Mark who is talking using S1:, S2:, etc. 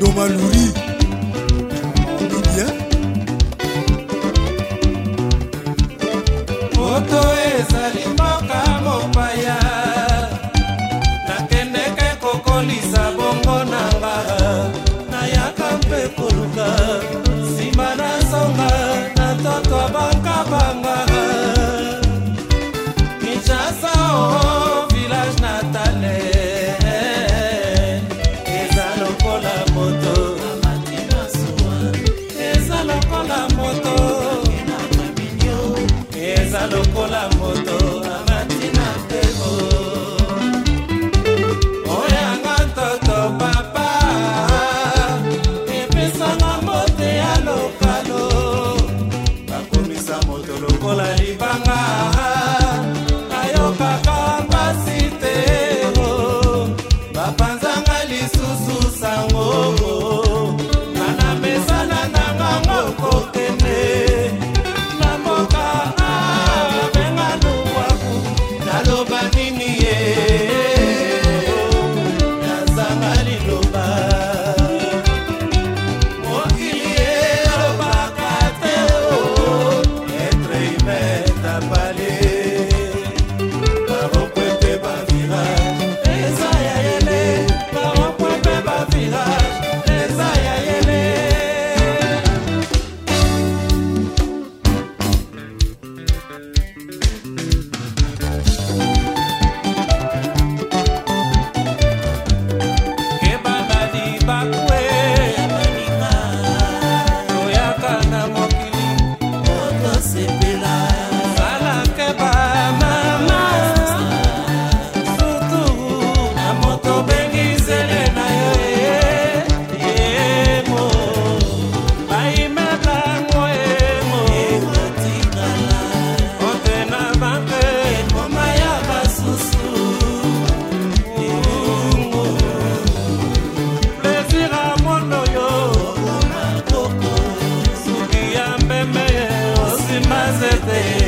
S1: doma luri lokola moto as it